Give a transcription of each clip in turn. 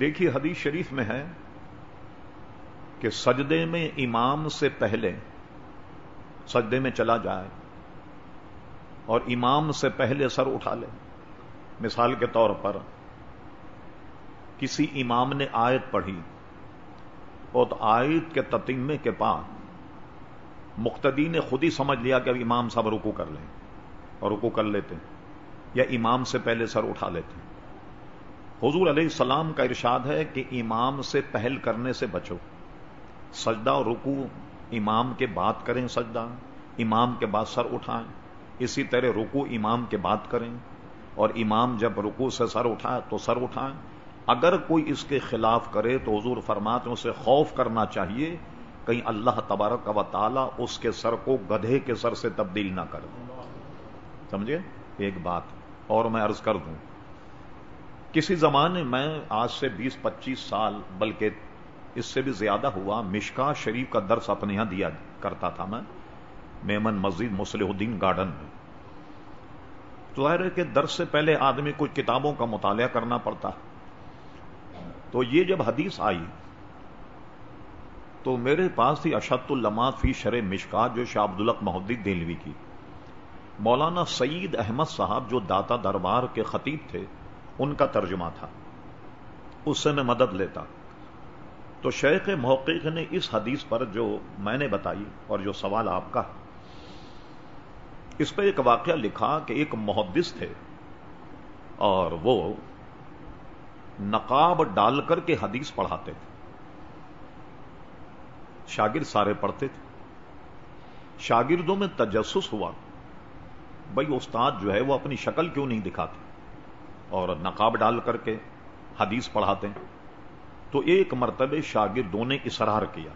دیکھیے حدیث شریف میں ہے کہ سجدے میں امام سے پہلے، سجدے میں چلا جائے اور امام سے پہلے سر اٹھا لے۔ مثال کے طور پر، کسی امام نے آیت پڑھی اور تو آیت کے تتیمے کے پاس مقتدی نے خود ہی سمجھ لیا کہ اب امام صاحب رکو کر لیں اور رکو کر لیتے یا امام سے پہلے سر اٹھا لیتے۔ ہیں حضور علیہ السلام کا ارشاد ہے کہ امام سے پہل کرنے سے بچو۔ سجدہ اور رکو امام کے بات کریں سجدہ، امام کے بعد سر اٹھائیں۔ اسی طرح رکو امام کے بات کریں۔ اور امام جب رکو سے سر اٹھائے تو سر اٹھائیں۔ اگر کوئی اس کے خلاف کرے تو حضور فرماتے اسے خوف کرنا چاہیے۔ کہیں اللہ تبارک کا تعالی اس کے سر کو گدھے کے سر سے تبدیل نہ کر دیں سمجھے؟ ایک بات اور میں عرض کر دوں۔ کسی زمانے میں آج سے بیس پچیس سال بلکہ اس سے بھی زیادہ ہوا، مشکا شریف کا درس اپنے یہاں دیا کرتا تھا میں، میمن مسجد مسلح الدین گارڈن میں۔ تو ظاہر ہے کہ درس سے پہلے آدمی کچھ کتابوں کا مطالعہ کرنا پڑتا۔ تو یہ جب حدیث آئی، تو میرے پاس تھی اشد المات فی شر مشکا، جو شاہ عبد الق محدود دلوی کی۔ مولانا سعید احمد صاحب جو داتا دربار کے خطیب تھے ان کا ترجمہ تھا۔ اس سے میں مدد لیتا۔ تو شیخ محقق نے اس حدیث پر جو میں نے بتائی اور جو سوال آپ کا اس پہ ایک واقعہ لکھا کہ ایک محدث تھے اور وہ نقاب ڈال کر کے حدیث پڑھاتے تھے۔ شاگرد سارے پڑھتے تھے۔ شاگردوں میں تجسس ہوا۔ بھائی، استاد جو ہے وہ اپنی شکل کیوں نہیں دکھاتے؟ اور نقاب ڈال کر کے حدیث پڑھاتے ہیں۔ تو ایک مرتبہ شاگردوں نے اصرار کیا۔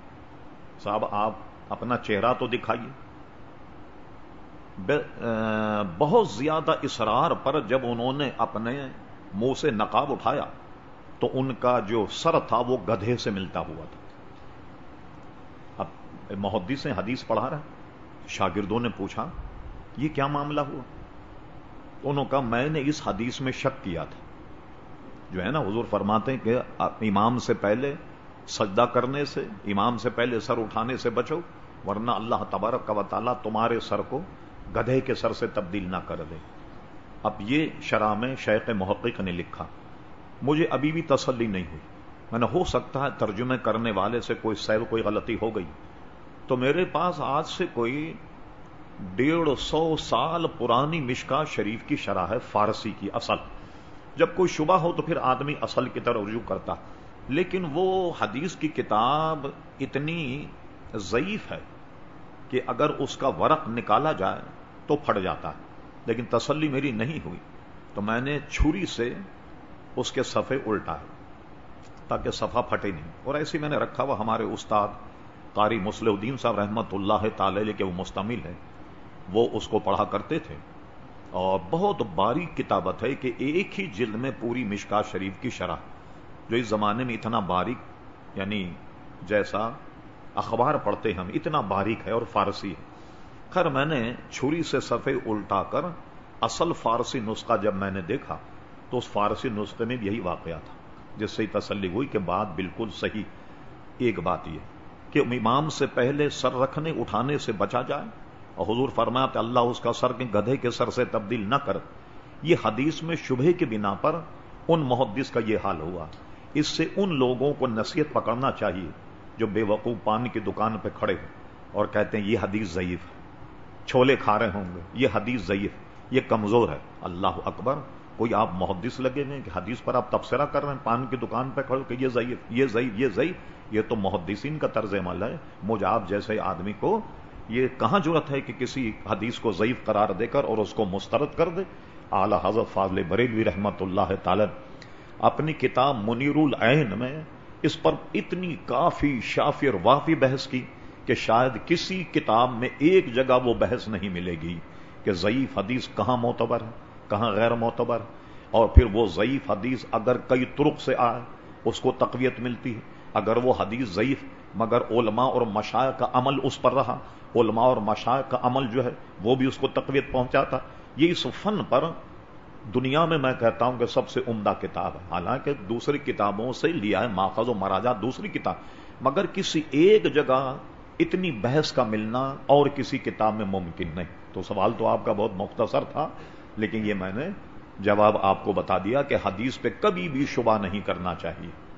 صاحب، آپ اپنا چہرہ تو دکھائیے۔ بہت زیادہ اصرار پر جب انہوں نے اپنے منہ سے نقاب اٹھایا، تو ان کا جو سر تھا وہ گدھے سے ملتا ہوا تھا۔ اب محدث سے حدیث پڑھا رہا شاگردوں نے پوچھا، یہ کیا معاملہ ہوا؟ انہوں کا میں نے اس حدیث میں شک کیا تھا۔ جو ہے نا حضور فرماتے ہیں کہ امام سے پہلے سجدہ کرنے سے، امام سے پہلے سر اٹھانے سے بچو، ورنہ اللہ تبارک کا تعالیٰ تمہارے سر کو گدھے کے سر سے تبدیل نہ کر دے۔ اب یہ شرح میں شیخ محقق نے لکھا۔ مجھے ابھی بھی تسلی نہیں ہوئی۔ میں نے ہو سکتا ہے ترجمے کرنے والے سے کوئی سیل کوئی غلطی ہو گئی۔ تو میرے پاس آج سے کوئی ڈیڑھ سو سال پرانی مشکا شریف کی شرح ہے فارسی کی اصل۔ جب کوئی شبہ ہو تو پھر آدمی اصل کی طرح رجوع کرتا۔ لیکن وہ حدیث کی کتاب اتنی ضعیف ہے کہ اگر اس کا ورق نکالا جائے تو پھٹ جاتا۔ ہے لیکن تسلی میری نہیں ہوئی۔ تو میں نے چھری سے اس کے صفحے الٹا ہے تاکہ صفحہ پھٹے نہیں۔ اور ایسی میں نے رکھا ہوا ہمارے استاد قاری مسلح الدین صاحب رحمت اللہ تعالی کے وہ مستمل ہے وہ اس کو پڑھا کرتے تھے۔ اور بہت باریک کتابت ہے کہ ایک ہی جلد میں پوری مشکا شریف کی شرح، جو اس زمانے میں اتنا باریک یعنی جیسا اخبار پڑھتے ہم، اتنا باریک ہے اور فارسی ہے۔ خیر، میں نے چھری سے صفحے الٹا کر اصل فارسی نسخہ جب میں نے دیکھا، تو اس فارسی نسخے میں یہی واقعہ تھا، جس سے تسلی ہوئی کہ بات بالکل صحیح۔ ایک بات یہ کہ امام سے پہلے سر رکھنے، اٹھانے سے بچا جائے اور حضور فرمایا اللہ اس کا سر کے گدھے کے سر سے تبدیل نہ کر۔ یہ حدیث میں شبہ کی بنا پر ان محدث کا یہ حال ہوا۔ اس سے ان لوگوں کو نصیحت پکڑنا چاہیے جو بے وقوف پانی کی دکان پہ کھڑے ہوں اور کہتے ہیں، یہ حدیث ضعیف چھولے کھا رہے ہوں گے۔ یہ حدیث ضعیف یہ کمزور ہے۔ اللہ اکبر، کوئی آپ محدث لگے ہوئے کہ حدیث پر آپ تبصرہ کر رہے ہیں پان کی دکان پہ کھڑے کہ یہ ضعیف یہ ضعیف یہ ضعیف۔ یہ تو محدثین کا طرز عمل ہے۔ مجھے آپ جیسے آدمی کو یہ کہاں ضرورت ہے کہ کسی حدیث کو ضعیف قرار دے کر اور اس کو مسترد کر دے؟ اعلی حضرت فاضل بریلوی رحمت اللہ تعالی اپنی کتاب منیر العین میں اس پر اتنی کافی شافی اور وافی بحث کی کہ شاید کسی کتاب میں ایک جگہ وہ بحث نہیں ملے گی کہ ضعیف حدیث کہاں معتبر ہے، کہاں غیر معتبر اور پھر وہ ضعیف حدیث اگر کئی ترک سے آئے، اس کو تقویت ملتی ہے۔ اگر وہ حدیث ضعیف، مگر علماء اور مشاع کا عمل اس پر رہا۔ علماء اور مشاع کا عمل جو ہے، وہ بھی اس کو تقویت پہنچاتا۔ یہ اس فن پر دنیا میں میں کہتا ہوں کہ سب سے عمدہ کتاب ہے۔ حالانکہ دوسری کتابوں سے لیا ہے ماخذ و مراجہ دوسری کتاب۔ مگر کسی ایک جگہ اتنی بحث کا ملنا اور کسی کتاب میں ممکن نہیں۔ تو سوال تو آپ کا بہت مختصر تھا، لیکن یہ میں نے جواب آپ کو بتا دیا کہ حدیث پہ کبھی بھی شبہ نہیں کرنا چاہیے۔